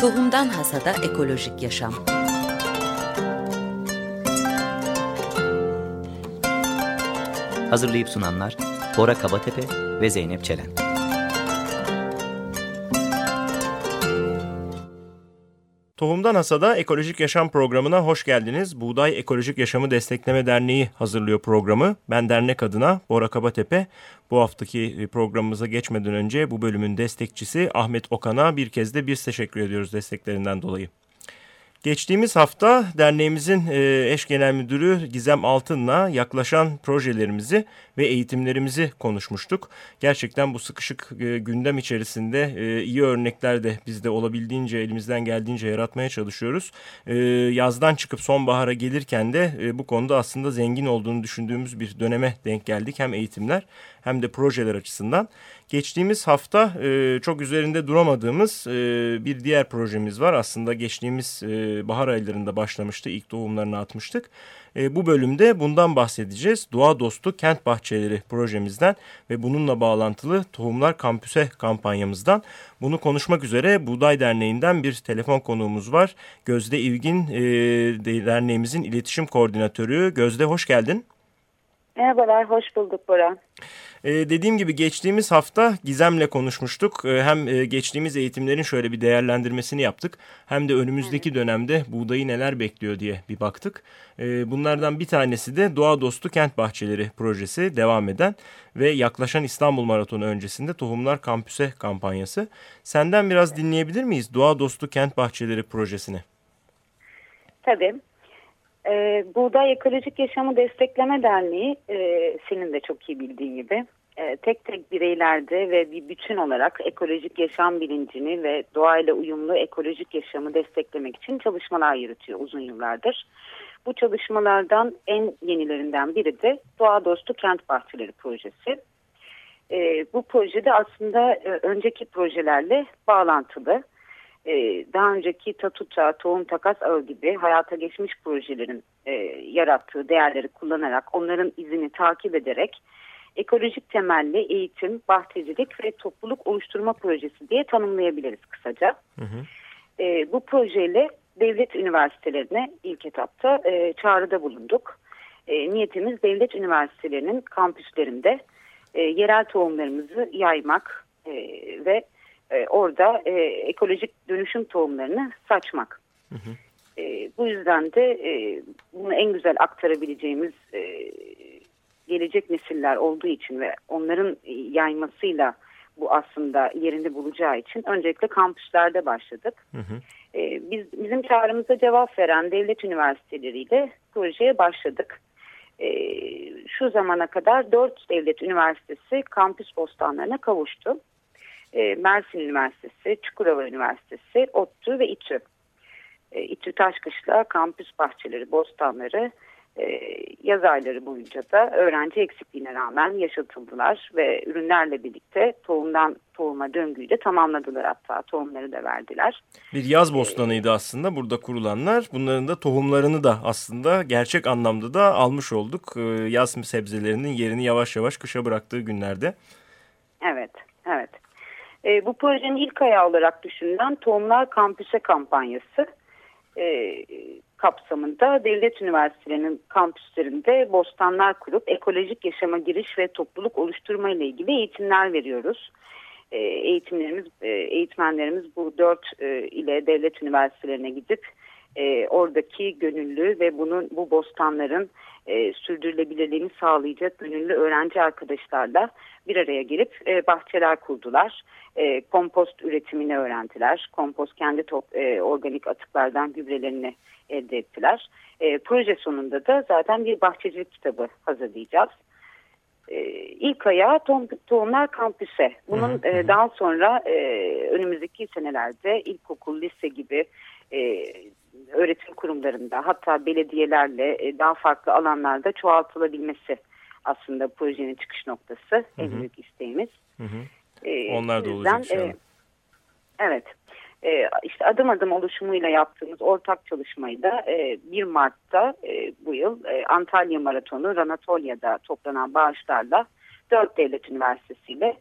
Tohumdan Hasada Ekolojik Yaşam Hazırlayıp sunanlar Bora Kabatepe ve Zeynep Çelen. Tohumdan Hasada Ekolojik Yaşam programına hoş geldiniz. Buğday Ekolojik Yaşamı Destekleme Derneği hazırlıyor programı. Ben dernek adına Bora Kabatepe. Bu haftaki programımıza geçmeden önce bu bölümün destekçisi Ahmet Okan'a bir kez de biz teşekkür ediyoruz desteklerinden dolayı. Geçtiğimiz hafta derneğimizin e, eş genel müdürü Gizem Altın'la yaklaşan projelerimizi ve eğitimlerimizi konuşmuştuk. Gerçekten bu sıkışık e, gündem içerisinde e, iyi örnekler de biz de olabildiğince elimizden geldiğince yaratmaya çalışıyoruz. Yazdan çıkıp sonbahara gelirken de bu konuda aslında zengin olduğunu düşündüğümüz bir döneme denk geldik. Hem eğitimler hem de projeler açısından. Geçtiğimiz hafta e, çok üzerinde duramadığımız e, bir diğer projemiz var. Aslında geçtiğimiz e, bahar aylarında başlamıştı. İlk tohumlarını atmıştık. E, bu bölümde bundan bahsedeceğiz. Doğa Dostu Kent Bahçeleri projemizden ve bununla bağlantılı Tohumlar Kampüse kampanyamızdan. Bunu konuşmak üzere Buğday Derneği'nden bir telefon konuğumuz var. Gözde İvgin e, derneğimizin iletişim koordinatörü. Gözde hoş geldin. Merhabalar, hoş bulduk Bora. Ee, dediğim gibi geçtiğimiz hafta Gizem'le konuşmuştuk. Ee, hem e, geçtiğimiz eğitimlerin şöyle bir değerlendirmesini yaptık. Hem de önümüzdeki dönemde buğdayı neler bekliyor diye bir baktık. Ee, bunlardan bir tanesi de Doğa Dostu Kent Bahçeleri projesi devam eden ve yaklaşan İstanbul Maratonu öncesinde Tohumlar Kampüse kampanyası. Senden biraz dinleyebilir miyiz Doğa Dostu Kent Bahçeleri projesini? Tabii. E, Buğday Ekolojik Yaşamı Destekleme Derneği e, senin de çok iyi bildiğin gibi e, tek tek bireylerde ve bir bütün olarak ekolojik yaşam bilincini ve doğayla uyumlu ekolojik yaşamı desteklemek için çalışmalar yürütüyor uzun yıllardır. Bu çalışmalardan en yenilerinden biri de Doğa Dostu Kent Bahçeleri projesi. E, bu projede aslında e, önceki projelerle bağlantılı. E, daha önceki Tatuta, Tohum Takas Ağı gibi hayata geçmiş projelerin e, yarattığı değerleri kullanarak, onların izini takip ederek ekolojik temelli eğitim, bahçecilik ve topluluk oluşturma projesi diye tanımlayabiliriz kısaca. Hı hı. E, bu projeyle devlet üniversitelerine ilk etapta e, çağrıda bulunduk. E, niyetimiz devlet üniversitelerinin kampüslerinde e, yerel tohumlarımızı yaymak e, ve e, orada e, ekolojik dönüşüm tohumlarını saçmak. Hı hı. E, bu yüzden de e, bunu en güzel aktarabileceğimiz e, gelecek nesiller olduğu için ve onların yaymasıyla bu aslında yerini bulacağı için öncelikle kampüslerde başladık. Hı hı. E, biz Bizim çağrımıza cevap veren devlet üniversiteleriyle projeye başladık. E, şu zamana kadar dört devlet üniversitesi kampüs bostanlarına kavuştu e, Mersin Üniversitesi, Çukurova Üniversitesi, ODTÜ ve İTÜ. E, İTÜ Taşkışla kampüs bahçeleri, bostanları e, yaz ayları boyunca da öğrenci eksikliğine rağmen yaşatıldılar ve ürünlerle birlikte tohumdan tohuma döngüyü de tamamladılar hatta tohumları da verdiler. Bir yaz bostanıydı aslında burada kurulanlar. Bunların da tohumlarını da aslında gerçek anlamda da almış olduk. E, yaz sebzelerinin yerini yavaş yavaş kışa bıraktığı günlerde. Evet, evet. E, bu projenin ilk ayağı olarak düşünülen Tohumlar Kampüse kampanyası e, kapsamında devlet üniversitelerinin kampüslerinde bostanlar kurup ekolojik yaşama giriş ve topluluk oluşturma ile ilgili eğitimler veriyoruz. E, eğitimlerimiz, e, eğitmenlerimiz bu dört e, ile devlet üniversitelerine gidip e, oradaki gönüllü ve bunun bu bostanların e, sürdürülebilirliğini sağlayacak gönüllü öğrenci arkadaşlarla bir araya gelip e, bahçeler kurdular. E, kompost üretimini öğrendiler. Kompost kendi top, e, organik atıklardan gübrelerini elde ettiler. E, proje sonunda da zaten bir bahçecilik kitabı hazırlayacağız. E, ilk ayağı Tohum, Tohumlar Kampüse. Bunun E, daha sonra e, önümüzdeki senelerde ilkokul, lise gibi e, öğretim kurumlarında hatta belediyelerle e, daha farklı alanlarda çoğaltılabilmesi aslında projenin çıkış noktası. Hı hı. En büyük isteğimiz. Hı hı. E, Onlar da olacak e, Evet. E, işte adım adım oluşumuyla yaptığımız ortak çalışmayı da e, 1 Mart'ta e, bu yıl e, Antalya Maratonu Ranatolya'da toplanan bağışlarla 4 devlet üniversitesiyle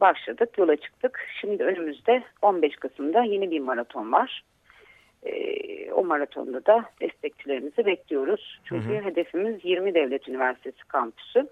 başladık, yola çıktık. Şimdi önümüzde 15 Kasım'da yeni bir maraton var. E, o maratonda da destekçilerimizi bekliyoruz. Çünkü hı hı. hedefimiz 20 devlet üniversitesi kampüsü.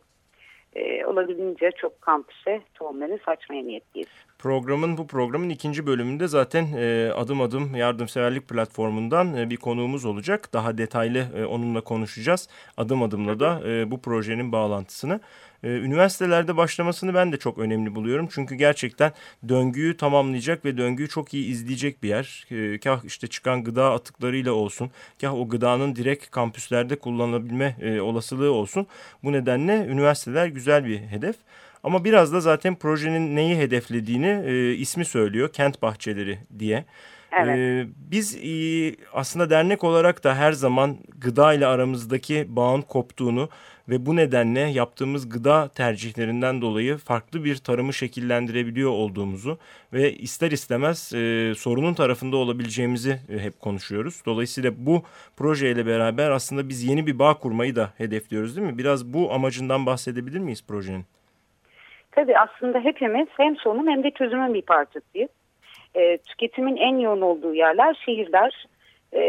E, olabildiğince çok kampüse tohumları saçmaya niyetliyiz. Programın bu programın ikinci bölümünde zaten e, adım adım yardımseverlik platformundan e, bir konuğumuz olacak. Daha detaylı e, onunla konuşacağız. Adım adımla da e, bu projenin bağlantısını. E, üniversitelerde başlamasını ben de çok önemli buluyorum. Çünkü gerçekten döngüyü tamamlayacak ve döngüyü çok iyi izleyecek bir yer. E, kah işte çıkan gıda atıklarıyla olsun, kah o gıdanın direkt kampüslerde kullanılabilme e, olasılığı olsun. Bu nedenle üniversiteler güzel bir hedef. Ama biraz da zaten projenin neyi hedeflediğini e, ismi söylüyor. Kent bahçeleri diye. Evet. Ee, biz e, aslında dernek olarak da her zaman gıda ile aramızdaki bağın koptuğunu ve bu nedenle yaptığımız gıda tercihlerinden dolayı farklı bir tarımı şekillendirebiliyor olduğumuzu ve ister istemez e, sorunun tarafında olabileceğimizi e, hep konuşuyoruz. Dolayısıyla bu projeyle beraber aslında biz yeni bir bağ kurmayı da hedefliyoruz değil mi? Biraz bu amacından bahsedebilir miyiz projenin? Tabii aslında hepimiz hem sorunun hem de çözümün bir parçasıyız. E, tüketimin en yoğun olduğu yerler şehirler. E,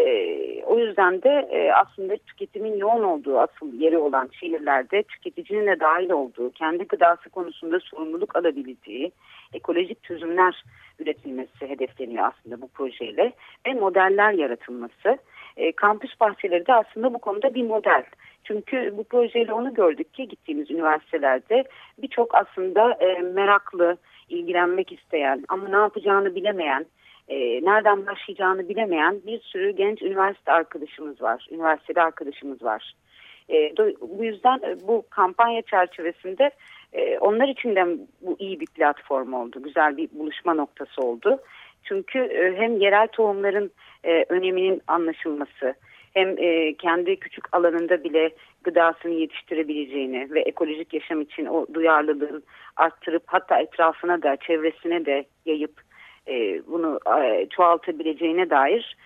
o yüzden de e, aslında tüketimin yoğun olduğu asıl yeri olan şehirlerde tüketicinin de dahil olduğu, kendi gıdası konusunda sorumluluk alabileceği ekolojik çözümler üretilmesi hedefleniyor aslında bu projeyle ve modeller yaratılması. E, kampüs bahçeleri de aslında bu konuda bir model. Çünkü bu projeyle onu gördük ki gittiğimiz üniversitelerde birçok aslında e, meraklı, ilgilenmek isteyen ama ne yapacağını bilemeyen, e, nereden başlayacağını bilemeyen bir sürü genç üniversite arkadaşımız var, üniversitede arkadaşımız var. E, bu yüzden e, bu kampanya çerçevesinde e, onlar için de bu iyi bir platform oldu, güzel bir buluşma noktası oldu. Çünkü e, hem yerel tohumların e, öneminin anlaşılması, hem e, kendi küçük alanında bile gıdasını yetiştirebileceğini ve ekolojik yaşam için o duyarlılığın arttırıp hatta etrafına da çevresine de yayıp bunu çoğaltabileceğine dair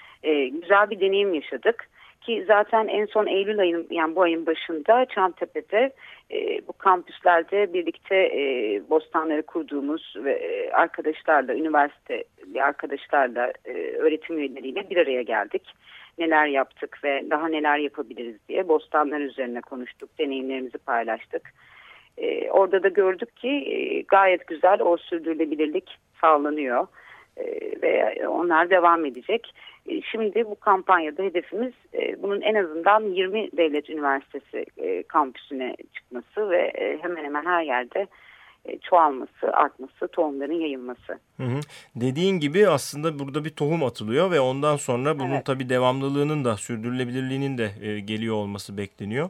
güzel bir deneyim yaşadık. Ki zaten en son Eylül ayının yani bu ayın başında Çamtepe'de e, bu kampüslerde birlikte e, bostanları kurduğumuz ve e, arkadaşlarla, üniversite arkadaşlarla, e, öğretim üyeleriyle bir araya geldik neler yaptık ve daha neler yapabiliriz diye bostanlar üzerine konuştuk, deneyimlerimizi paylaştık. E, orada da gördük ki e, gayet güzel o sürdürülebilirlik sağlanıyor e, ve onlar devam edecek. E, şimdi bu kampanyada hedefimiz e, bunun en azından 20 devlet üniversitesi e, kampüsüne çıkması ve hemen hemen her yerde çoğalması, artması, tohumların yayılması. Hı hı. Dediğin gibi aslında burada bir tohum atılıyor ve ondan sonra bunun evet. tabii devamlılığının da sürdürülebilirliğinin de e, geliyor olması bekleniyor.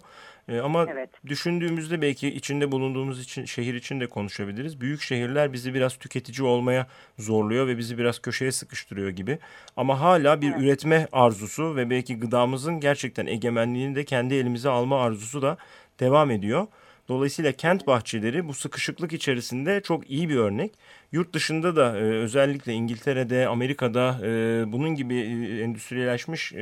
E, ama evet. düşündüğümüzde belki içinde bulunduğumuz için şehir için de konuşabiliriz. Büyük şehirler bizi biraz tüketici olmaya zorluyor ve bizi biraz köşeye sıkıştırıyor gibi. Ama hala bir evet. üretme arzusu ve belki gıdamızın gerçekten egemenliğini de kendi elimize alma arzusu da devam ediyor. Dolayısıyla kent bahçeleri bu sıkışıklık içerisinde çok iyi bir örnek. Yurt dışında da e, özellikle İngiltere'de, Amerika'da e, bunun gibi e, endüstrileşmiş e,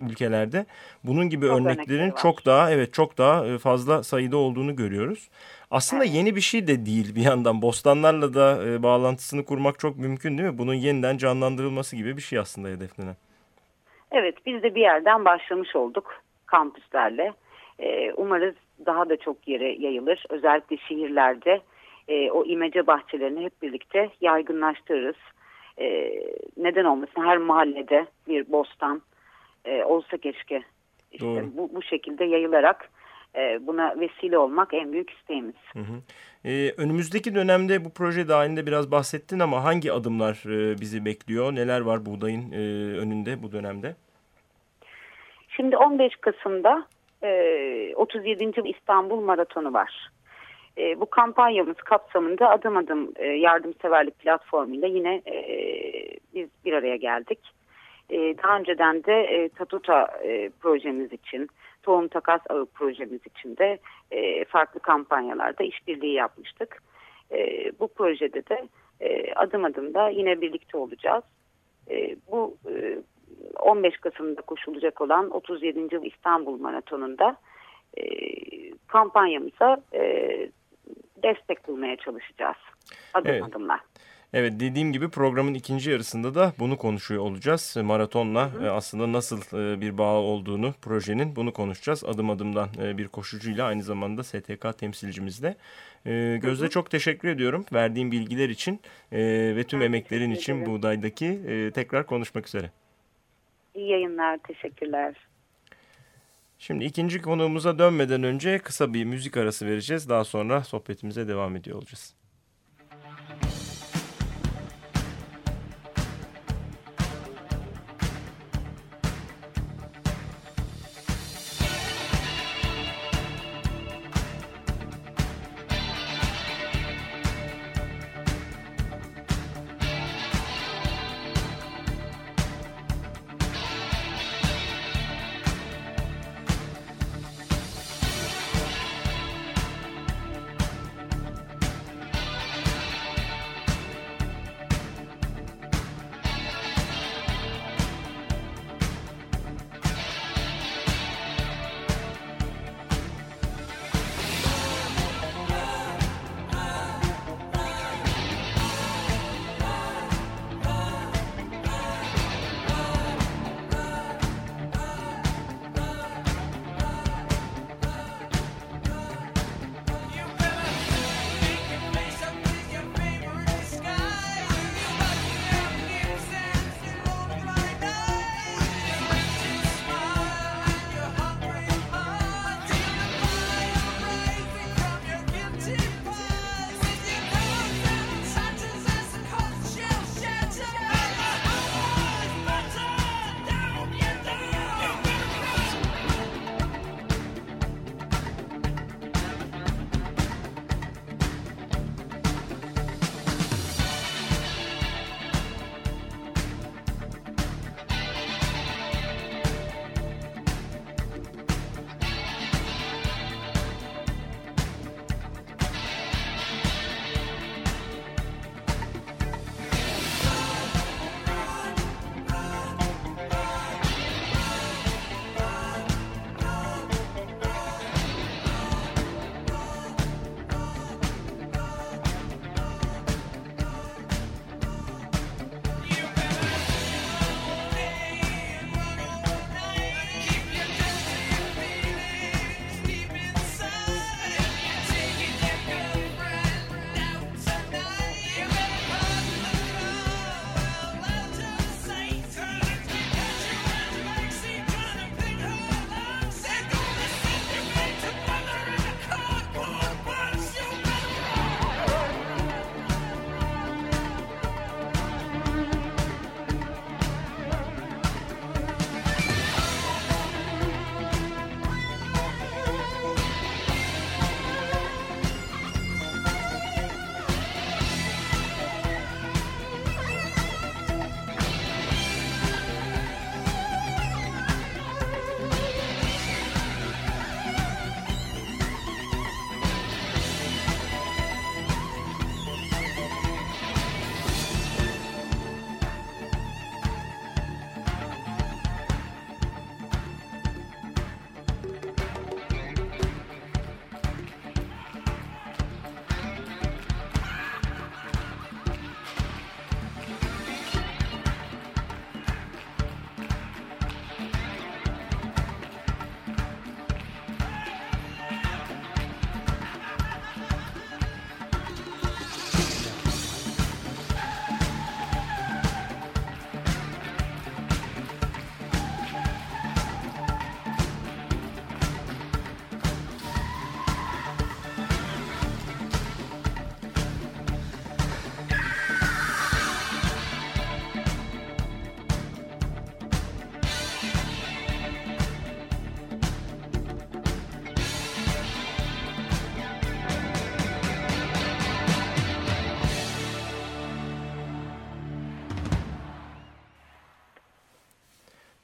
ülkelerde bunun gibi çok örneklerin çok daha evet çok daha e, fazla sayıda olduğunu görüyoruz. Aslında evet. yeni bir şey de değil bir yandan. Bostanlarla da e, bağlantısını kurmak çok mümkün değil mi? Bunun yeniden canlandırılması gibi bir şey aslında hedeflenen. Evet biz de bir yerden başlamış olduk kampüslerle. E, umarız daha da çok yere yayılır. Özellikle şehirlerde e, o imece bahçelerini hep birlikte yaygınlaştırırız. E, neden olmasın her mahallede bir bostan e, olsa keşke. İşte bu, bu şekilde yayılarak e, buna vesile olmak en büyük isteğimiz. Hı hı. Ee, önümüzdeki dönemde bu proje dahilinde biraz bahsettin ama hangi adımlar e, bizi bekliyor? Neler var buğdayın e, önünde bu dönemde? Şimdi 15 Kasım'da e, 37. İstanbul Maratonu var. E, bu kampanyamız kapsamında adım adım e, yardımseverlik platformuyla yine e, biz bir araya geldik. E, daha önceden de e, Tatuta e, projemiz için, Tohum Takas Ağı projemiz için de farklı kampanyalarda işbirliği yapmıştık. Bu projede de adım adım da yine birlikte olacağız. Bu 15 Kasım'da koşulacak olan 37. İstanbul Maratonu'nda e, kampanyamıza e, destek bulmaya çalışacağız adım Evet. adımla. Evet dediğim gibi programın ikinci yarısında da bunu konuşuyor olacağız. Maratonla e, aslında nasıl e, bir bağ olduğunu projenin bunu konuşacağız. Adım adımdan e, bir koşucuyla aynı zamanda STK temsilcimizle. E, Gözde çok teşekkür ediyorum verdiğin bilgiler için e, ve tüm Ben emeklerin için. Buğday'daki e, tekrar konuşmak üzere. İyi yayınlar, teşekkürler. Şimdi ikinci konuğumuza dönmeden önce kısa bir müzik arası vereceğiz. Daha sonra sohbetimize devam ediyor olacağız.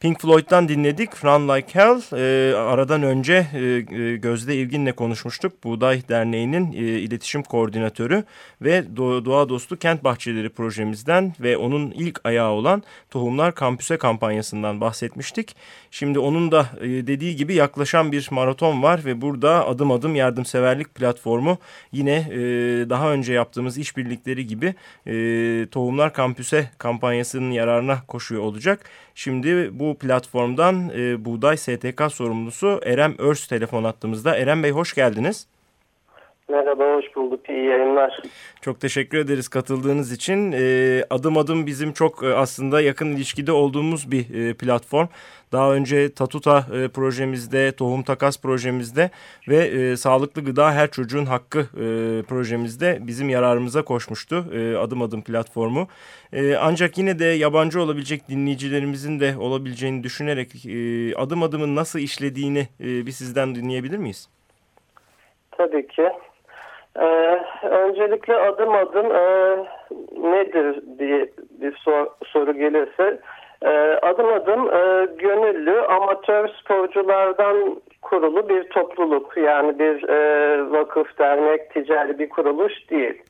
Pink Floyd'dan dinledik Run Like Hell. E, aradan önce e, e, Gözde İlgin'le konuşmuştuk. Buğday Derneği'nin e, iletişim koordinatörü ve Doğa Dostu Kent Bahçeleri projemizden ve onun ilk ayağı olan Tohumlar Kampüse kampanyasından bahsetmiştik. Şimdi onun da e, dediği gibi yaklaşan bir maraton var ve burada adım adım yardımseverlik platformu yine e, daha önce yaptığımız işbirlikleri gibi e, Tohumlar Kampüse kampanyasının yararına koşuyor olacak. Şimdi bu platformdan e, Buğday STK sorumlusu Erem Örs telefon attığımızda. Erem Bey hoş geldiniz. Merhaba, hoş bulduk. İyi yayınlar. Çok teşekkür ederiz katıldığınız için. E, adım adım bizim çok e, aslında yakın ilişkide olduğumuz bir e, platform. Daha önce Tatuta e, projemizde, Tohum Takas projemizde ve e, Sağlıklı Gıda Her Çocuğun Hakkı e, projemizde bizim yararımıza koşmuştu e, adım adım platformu. E, ancak yine de yabancı olabilecek dinleyicilerimizin de olabileceğini düşünerek e, adım adımın nasıl işlediğini e, bir sizden dinleyebilir miyiz? Tabii ki. Ee, öncelikle adım adım e, nedir diye bir sor, soru gelirse e, adım adım e, gönüllü amatör sporculardan kurulu bir topluluk yani bir e, vakıf, dernek, ticari bir kuruluş değil.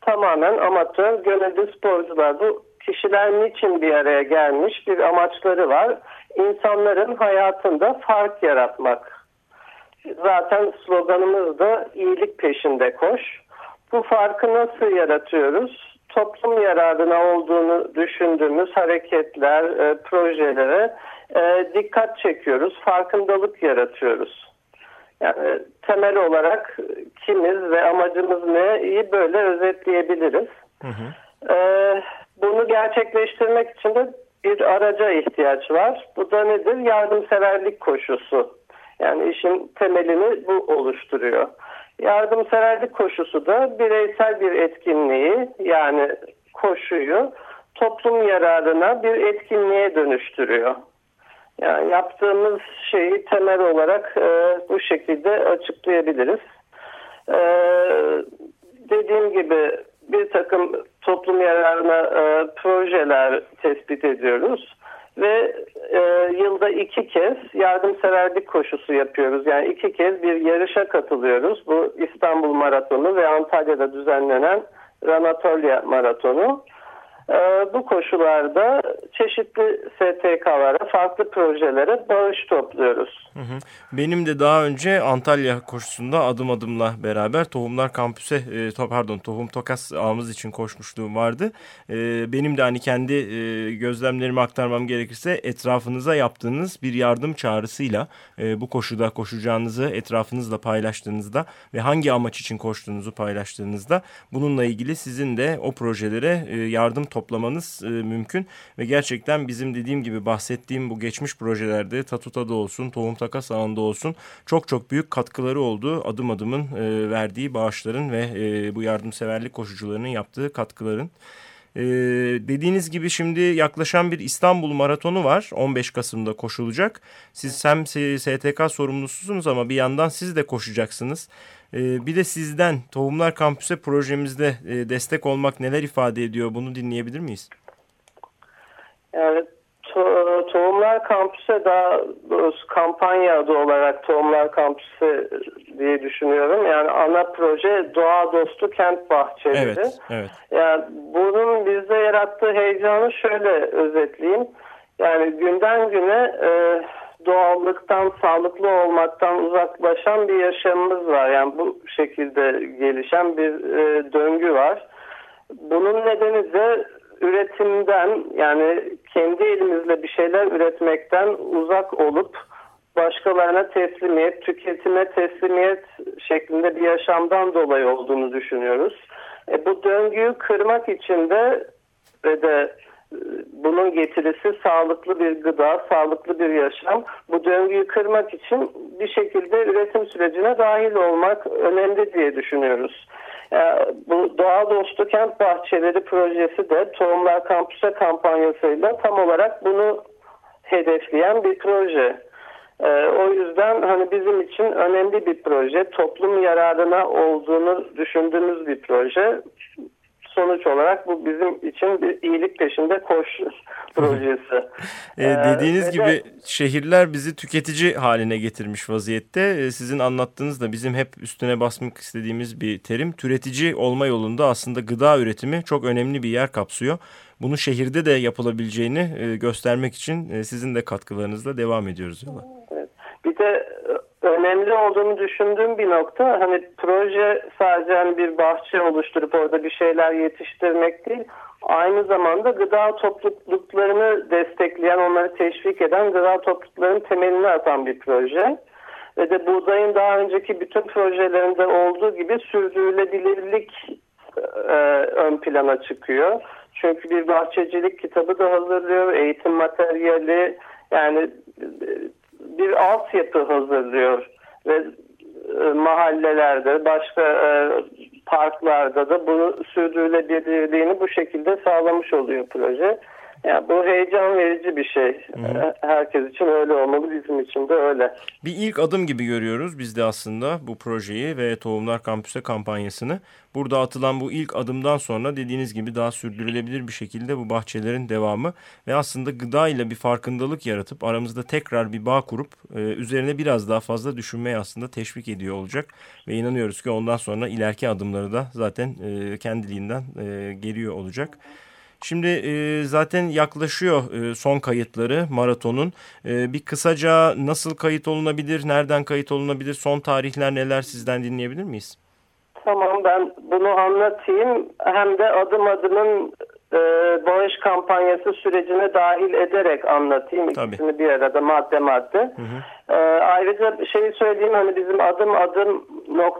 Tamamen amatör gönüllü sporcular bu kişiler niçin bir araya gelmiş bir amaçları var. İnsanların hayatında fark yaratmak zaten sloganımız da iyilik peşinde koş. Bu farkı nasıl yaratıyoruz? Toplum yararına olduğunu düşündüğümüz hareketler, e, projelere e, dikkat çekiyoruz, farkındalık yaratıyoruz. Yani temel olarak kimiz ve amacımız ne iyi böyle özetleyebiliriz. Hı hı. E, bunu gerçekleştirmek için de bir araca ihtiyaç var. Bu da nedir? Yardımseverlik koşusu. Yani işin temelini bu oluşturuyor. Yardımseverlik koşusu da bireysel bir etkinliği yani koşuyu toplum yararına bir etkinliğe dönüştürüyor. Yani yaptığımız şeyi temel olarak e, bu şekilde açıklayabiliriz. E, dediğim gibi bir takım toplum yararına e, projeler tespit ediyoruz ve e, yılda iki kez yardımseverlik koşusu yapıyoruz. Yani iki kez bir yarışa katılıyoruz. Bu İstanbul Maratonu ve Antalya'da düzenlenen Ranatolya Maratonu. Ee, bu koşularda çeşitli STK'lara, farklı projelere bağış topluyoruz. Hı hı. Benim de daha önce Antalya koşusunda adım adımla beraber Tohumlar Kampüse, e, pardon Tohum Tokas ağımız için koşmuşluğum vardı. E, benim de hani kendi e, gözlemlerimi aktarmam gerekirse etrafınıza yaptığınız bir yardım çağrısıyla bu koşuda koşacağınızı etrafınızla paylaştığınızda ve hangi amaç için koştuğunuzu paylaştığınızda bununla ilgili sizin de o projelere yardım toplamanız e, mümkün. Ve gerçekten bizim dediğim gibi bahsettiğim bu geçmiş projelerde Tatuta'da olsun, Tohum Takas ağında olsun çok çok büyük katkıları oldu. Adım adımın e, verdiği bağışların ve e, bu yardımseverlik koşucularının yaptığı katkıların. Ee, dediğiniz gibi şimdi yaklaşan bir İstanbul Maratonu var. 15 Kasım'da koşulacak. Siz hem STK sorumlususunuz ama bir yandan siz de koşacaksınız. Ee, bir de sizden Tohumlar Kampüse projemizde e, destek olmak neler ifade ediyor bunu dinleyebilir miyiz? Evet. To Tohumlar Kampüse daha kampanya adı olarak Tohumlar Kampüse diye düşünüyorum. Yani ana proje Doğa Dostu Kent Bahçeleri. Evet, evet. Yani bunun bizde yarattığı heyecanı şöyle özetleyeyim. Yani günden güne e, doğallıktan, sağlıklı olmaktan uzaklaşan bir yaşamımız var. Yani bu şekilde gelişen bir e, döngü var. Bunun nedeni de üretimden yani kendi elimizle bir şeyler üretmekten uzak olup başkalarına teslimiyet, tüketime teslimiyet şeklinde bir yaşamdan dolayı olduğunu düşünüyoruz. E, bu döngüyü kırmak için de ve de bunun getirisi sağlıklı bir gıda, sağlıklı bir yaşam. Bu döngüyü kırmak için bir şekilde üretim sürecine dahil olmak önemli diye düşünüyoruz. Bu Doğa Dostu Kent Bahçeleri projesi de Tohumlar Kampüse kampanyasıyla tam olarak bunu hedefleyen bir proje. Ee, o yüzden hani bizim için önemli bir proje, toplum yararına olduğunu düşündüğümüz bir proje sonuç olarak bu bizim için bir iyilik peşinde koş projesi. e, dediğiniz ee, gibi de, şehirler bizi tüketici haline getirmiş vaziyette. E, sizin anlattığınız da bizim hep üstüne basmak istediğimiz bir terim. Türetici olma yolunda aslında gıda üretimi çok önemli bir yer kapsıyor. Bunu şehirde de yapılabileceğini e, göstermek için e, sizin de katkılarınızla devam ediyoruz yola. Evet. Bir de önemli olduğunu düşündüğüm bir nokta hani proje sadece hani bir bahçe oluşturup orada bir şeyler yetiştirmek değil aynı zamanda gıda topluluklarını destekleyen onları teşvik eden gıda topluluklarının temelini atan bir proje ve de buğdayın daha önceki bütün projelerinde olduğu gibi sürdürülebilirlik e, ön plana çıkıyor. Çünkü bir bahçecilik kitabı da hazırlıyor, eğitim materyali yani bir altyapı hazırlıyor ve e, mahallelerde, başka e, parklarda da bunu sürdürülebilirliğini bu şekilde sağlamış oluyor proje. Yani bu heyecan verici bir şey. Hı-hı. Herkes için öyle olmalı, bizim için de öyle. Bir ilk adım gibi görüyoruz biz de aslında bu projeyi ve Tohumlar Kampüs'e kampanyasını. Burada atılan bu ilk adımdan sonra dediğiniz gibi daha sürdürülebilir bir şekilde bu bahçelerin devamı ve aslında gıda ile bir farkındalık yaratıp aramızda tekrar bir bağ kurup e, üzerine biraz daha fazla düşünmeye aslında teşvik ediyor olacak. Ve inanıyoruz ki ondan sonra ileriki adımları da zaten e, kendiliğinden e, geliyor olacak. Şimdi e, zaten yaklaşıyor e, son kayıtları maratonun. E, bir kısaca nasıl kayıt olunabilir, nereden kayıt olunabilir, son tarihler neler sizden dinleyebilir miyiz? Tamam ben bunu anlatayım. Hem de adım adımın e, bağış kampanyası sürecine dahil ederek anlatayım. Tabii. İkisini bir arada madde madde. Hı hı. E, ayrıca şeyi söyleyeyim hani bizim adım adım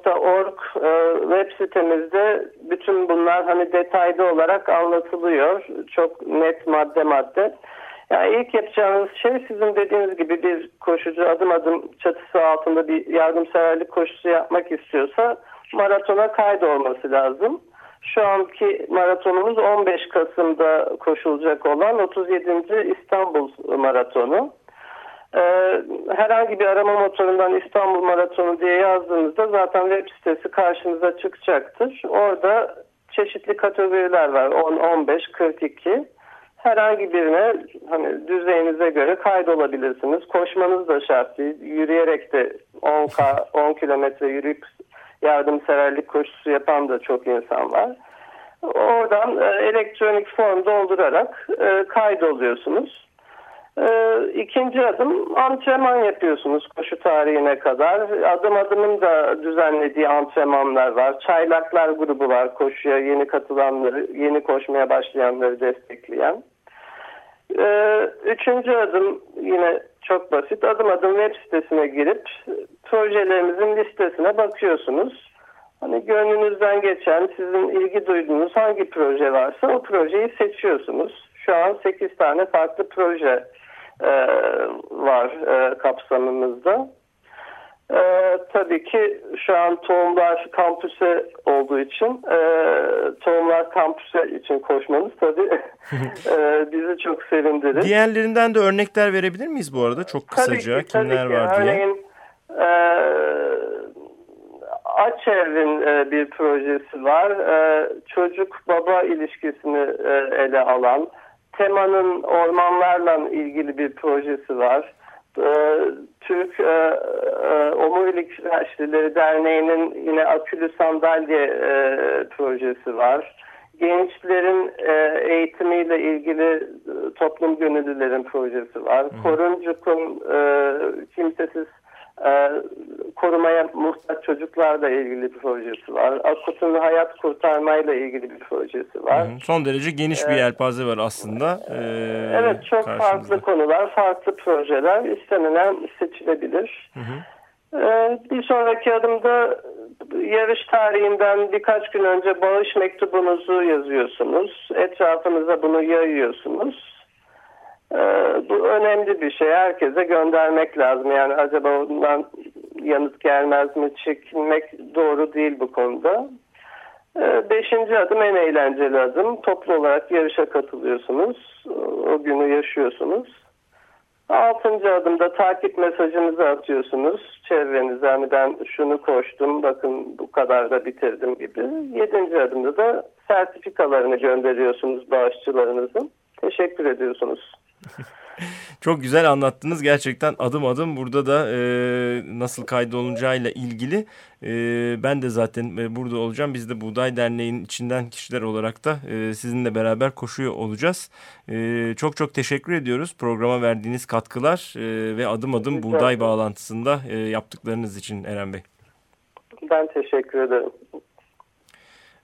.org e, web sitemizde bütün bunlar hani detaylı olarak anlatılıyor. Çok net madde madde. Yani ilk yapacağınız şey sizin dediğiniz gibi bir koşucu adım adım çatısı altında bir yardımseverlik koşusu yapmak istiyorsa maratona kaydolması lazım. Şu anki maratonumuz 15 Kasım'da koşulacak olan 37. İstanbul Maratonu. Ee, herhangi bir arama motorundan İstanbul Maratonu diye yazdığınızda zaten web sitesi karşınıza çıkacaktır. Orada çeşitli kategoriler var. 10, 15, 42. Herhangi birine hani düzeyinize göre kaydolabilirsiniz. Koşmanız da şart değil. Yürüyerek de 10, 10 kilometre yürüyüp yardımseverlik koşusu yapan da çok insan var. Oradan e, elektronik form doldurarak e, kaydoluyorsunuz. E, ikinci adım antrenman yapıyorsunuz koşu tarihine kadar. Adım adımın da düzenlediği antrenmanlar var. Çaylaklar grubu var koşuya yeni katılanları, yeni koşmaya başlayanları destekleyen. Ee, üçüncü adım yine çok basit. Adım adım web sitesine girip projelerimizin listesine bakıyorsunuz. Hani gönlünüzden geçen, sizin ilgi duyduğunuz hangi proje varsa o projeyi seçiyorsunuz. Şu an 8 tane farklı proje e, var e, kapsamımızda. Ee, tabii ki şu an tohumlar kampüse olduğu için e, tohumlar kampüse için koşmamız tabii e, bizi çok sevindirir. Diğerlerinden de örnekler verebilir miyiz bu arada çok kısaca tabii ki, kimler tabii ki. var diye? Örneğin e, Açev'in e, bir projesi var. E, çocuk baba ilişkisini e, ele alan Tema'nın ormanlarla ilgili bir projesi var. Ee, Türk e, e, Omurilik Yaşlıları Derneği'nin yine akülü sandalye e, projesi var. Gençlerin eğitimiyle ilgili toplum gönüllülerin projesi var. Koruncuk'un kimsesiz e, korumaya muhtaç çocuklarla ilgili bir projesi var. Akut'un hayat kurtarmayla ilgili bir projesi var. Hı hı. Son derece geniş bir yelpaze var aslında. Ee, evet çok karşımızda. farklı konular, farklı projeler istenilen seçilebilir. Hı hı. Ee, bir sonraki adımda yarış tarihinden birkaç gün önce bağış mektubunuzu yazıyorsunuz. Etrafınıza bunu yayıyorsunuz. Ee, bu önemli bir şey. Herkese göndermek lazım. Yani acaba ondan yanıt gelmez mi? Çekinmek doğru değil bu konuda. Ee, beşinci adım en eğlenceli adım. Toplu olarak yarışa katılıyorsunuz. O günü yaşıyorsunuz. Altıncı adımda takip mesajınızı atıyorsunuz. Çevrenize hani ben şunu koştum bakın bu kadar da bitirdim gibi. Yedinci adımda da sertifikalarını gönderiyorsunuz bağışçılarınızın. Teşekkür ediyorsunuz. Çok güzel anlattınız gerçekten adım adım burada da e, nasıl kaydolunacağıyla ilgili e, ben de zaten e, burada olacağım. Biz de Buğday Derneği'nin içinden kişiler olarak da e, sizinle beraber koşuyor olacağız. E, çok çok teşekkür ediyoruz programa verdiğiniz katkılar e, ve adım adım Rica buğday bağlantısında e, yaptıklarınız için Eren Bey. Ben teşekkür ederim.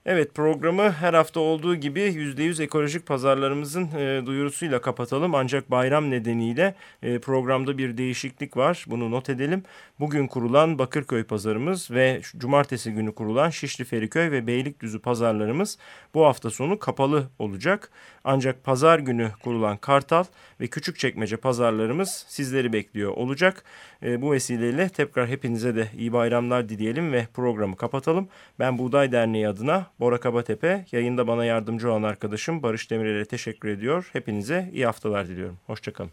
Evet programı her hafta olduğu gibi %100 ekolojik pazarlarımızın e, duyurusuyla kapatalım. Ancak bayram nedeniyle e, programda bir değişiklik var. Bunu not edelim. Bugün kurulan Bakırköy pazarımız ve cumartesi günü kurulan Şişli Feriköy ve Beylikdüzü pazarlarımız bu hafta sonu kapalı olacak. Ancak pazar günü kurulan Kartal ve Küçükçekmece pazarlarımız sizleri bekliyor olacak. E, bu vesileyle tekrar hepinize de iyi bayramlar dileyelim ve programı kapatalım. Ben Buğday Derneği adına Bora Kabatepe, yayında bana yardımcı olan arkadaşım Barış Demirel'e teşekkür ediyor. Hepinize iyi haftalar diliyorum. Hoşçakalın.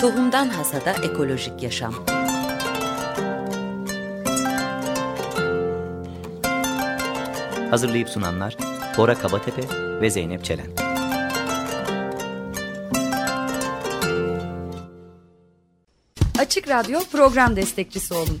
Tohumdan Hasada Ekolojik Yaşam Hazırlayıp sunanlar Bora Kabatepe ve Zeynep Çelen. Açık Radyo program destekçisi olun.